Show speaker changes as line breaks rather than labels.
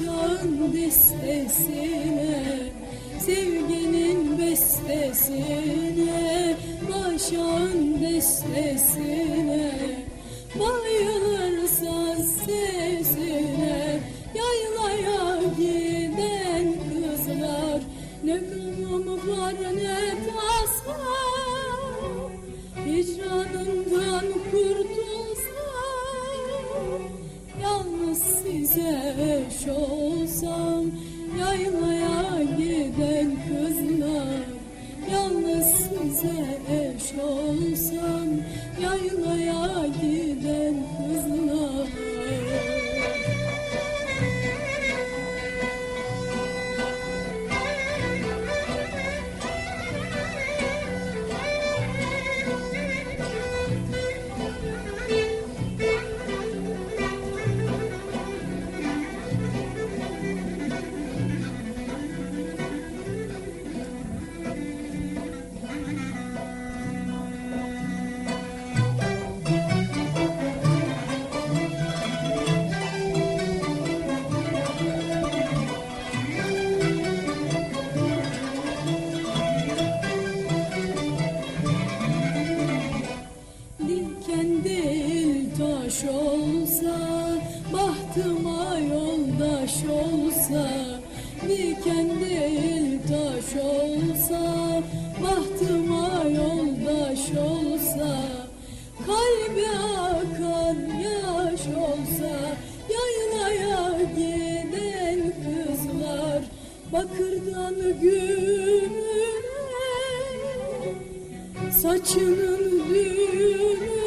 aşığın destesine Sevginin bestesine. Aşığın destesine Bayılır size olsam Yaylaya giden kızlar. Yalnız size eş olsam Yaylaya taş olsa Bahtıma yoldaş olsa Diken değil taş olsa Bahtıma yoldaş olsa Kalbi akar yaş olsa Yaylaya giden kızlar Bakırdan gümüre Saçının düğümü